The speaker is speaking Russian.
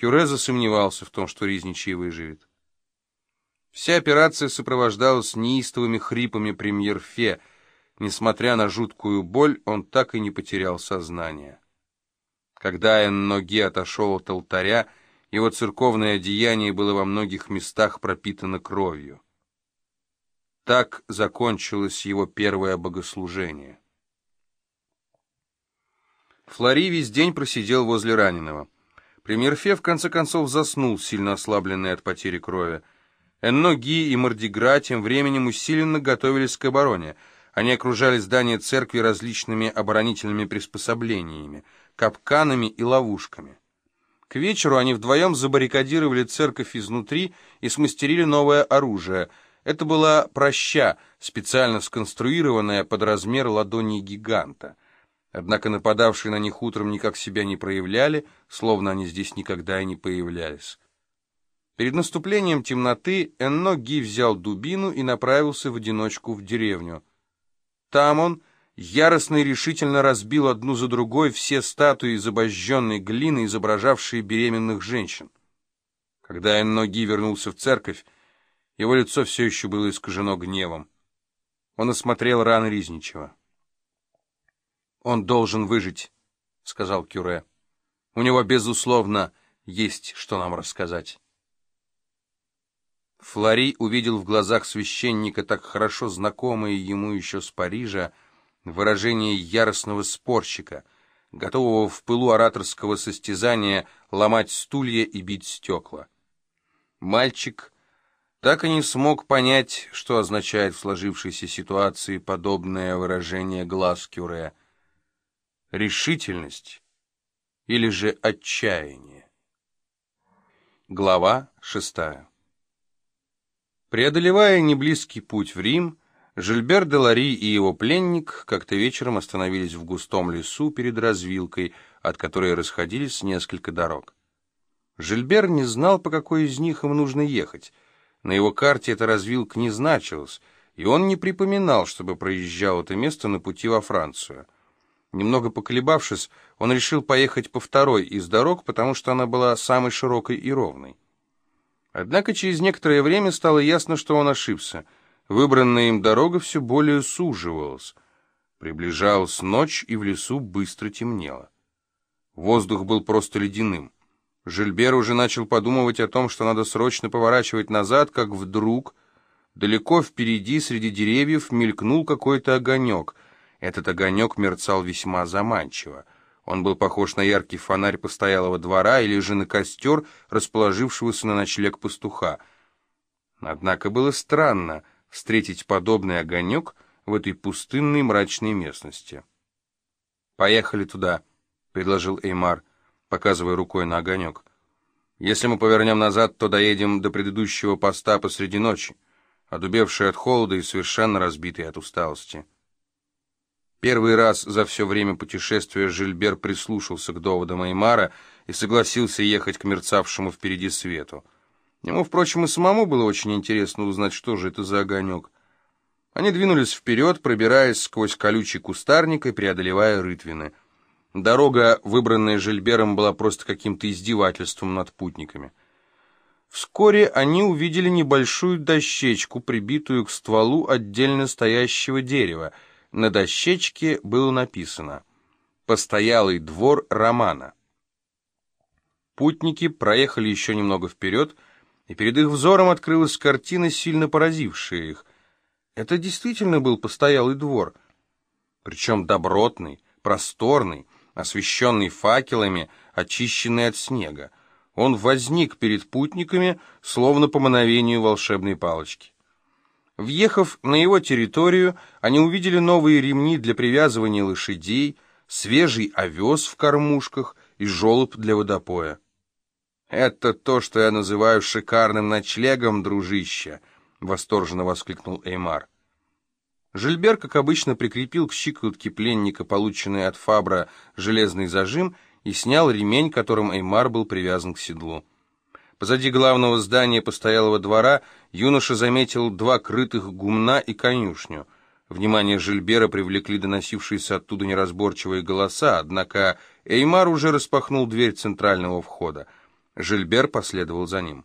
Кюре засомневался в том, что Ризничий выживет. Вся операция сопровождалась неистовыми хрипами премьер-фе. Несмотря на жуткую боль, он так и не потерял сознание. Когда Энноги отошел от алтаря, его церковное одеяние было во многих местах пропитано кровью. Так закончилось его первое богослужение. Флори весь день просидел возле раненого. Премьер Фе в конце концов заснул, сильно ослабленный от потери крови. Энно, Ги и Мордигра тем временем усиленно готовились к обороне. Они окружали здание церкви различными оборонительными приспособлениями, капканами и ловушками. К вечеру они вдвоем забаррикадировали церковь изнутри и смастерили новое оружие. Это была проща, специально сконструированная под размер ладони гиганта. Однако нападавшие на них утром никак себя не проявляли, словно они здесь никогда и не появлялись. Перед наступлением темноты Энно Ги взял дубину и направился в одиночку в деревню. Там он яростно и решительно разбил одну за другой все статуи из обожженной глины, изображавшие беременных женщин. Когда Энно Ги вернулся в церковь, его лицо все еще было искажено гневом. Он осмотрел раны Ризничева. «Он должен выжить», — сказал Кюре. «У него, безусловно, есть что нам рассказать». Флори увидел в глазах священника, так хорошо знакомое ему еще с Парижа, выражение яростного спорщика, готового в пылу ораторского состязания ломать стулья и бить стекла. Мальчик так и не смог понять, что означает в сложившейся ситуации подобное выражение глаз Кюре. Решительность или же отчаяние. Глава шестая Преодолевая неблизкий путь в Рим, Жильбер де Лари и его пленник как-то вечером остановились в густом лесу перед развилкой, от которой расходились несколько дорог. Жильбер не знал, по какой из них им нужно ехать. На его карте эта развилка не значилась, и он не припоминал, чтобы проезжал это место на пути во Францию. Немного поколебавшись, он решил поехать по второй из дорог, потому что она была самой широкой и ровной. Однако через некоторое время стало ясно, что он ошибся. Выбранная им дорога все более суживалась. Приближалась ночь, и в лесу быстро темнело. Воздух был просто ледяным. Жильбер уже начал подумывать о том, что надо срочно поворачивать назад, как вдруг далеко впереди среди деревьев мелькнул какой-то огонек. Этот огонек мерцал весьма заманчиво. Он был похож на яркий фонарь постоялого двора или же на костер, расположившегося на ночлег пастуха. Однако было странно встретить подобный огонек в этой пустынной мрачной местности. «Поехали туда», — предложил Эймар, показывая рукой на огонек. «Если мы повернем назад, то доедем до предыдущего поста посреди ночи, одубевший от холода и совершенно разбитый от усталости». Первый раз за все время путешествия Жильбер прислушался к доводам Аймара и согласился ехать к мерцавшему впереди свету. Ему, впрочем, и самому было очень интересно узнать, что же это за огонек. Они двинулись вперед, пробираясь сквозь колючий кустарник и преодолевая рытвины. Дорога, выбранная Жильбером, была просто каким-то издевательством над путниками. Вскоре они увидели небольшую дощечку, прибитую к стволу отдельно стоящего дерева — на дощечке было написано «Постоялый двор Романа». Путники проехали еще немного вперед, и перед их взором открылась картина, сильно поразившая их. Это действительно был постоялый двор, причем добротный, просторный, освещенный факелами, очищенный от снега. Он возник перед путниками, словно по мановению волшебной палочки. Въехав на его территорию, они увидели новые ремни для привязывания лошадей, свежий овес в кормушках и желоб для водопоя. «Это то, что я называю шикарным ночлегом, дружище!» — восторженно воскликнул Эймар. Жильбер, как обычно, прикрепил к щиколотке пленника, полученный от Фабра, железный зажим и снял ремень, которым Эймар был привязан к седлу. Позади главного здания постоялого двора юноша заметил два крытых гумна и конюшню. Внимание Жильбера привлекли доносившиеся оттуда неразборчивые голоса, однако Эймар уже распахнул дверь центрального входа. Жильбер последовал за ним.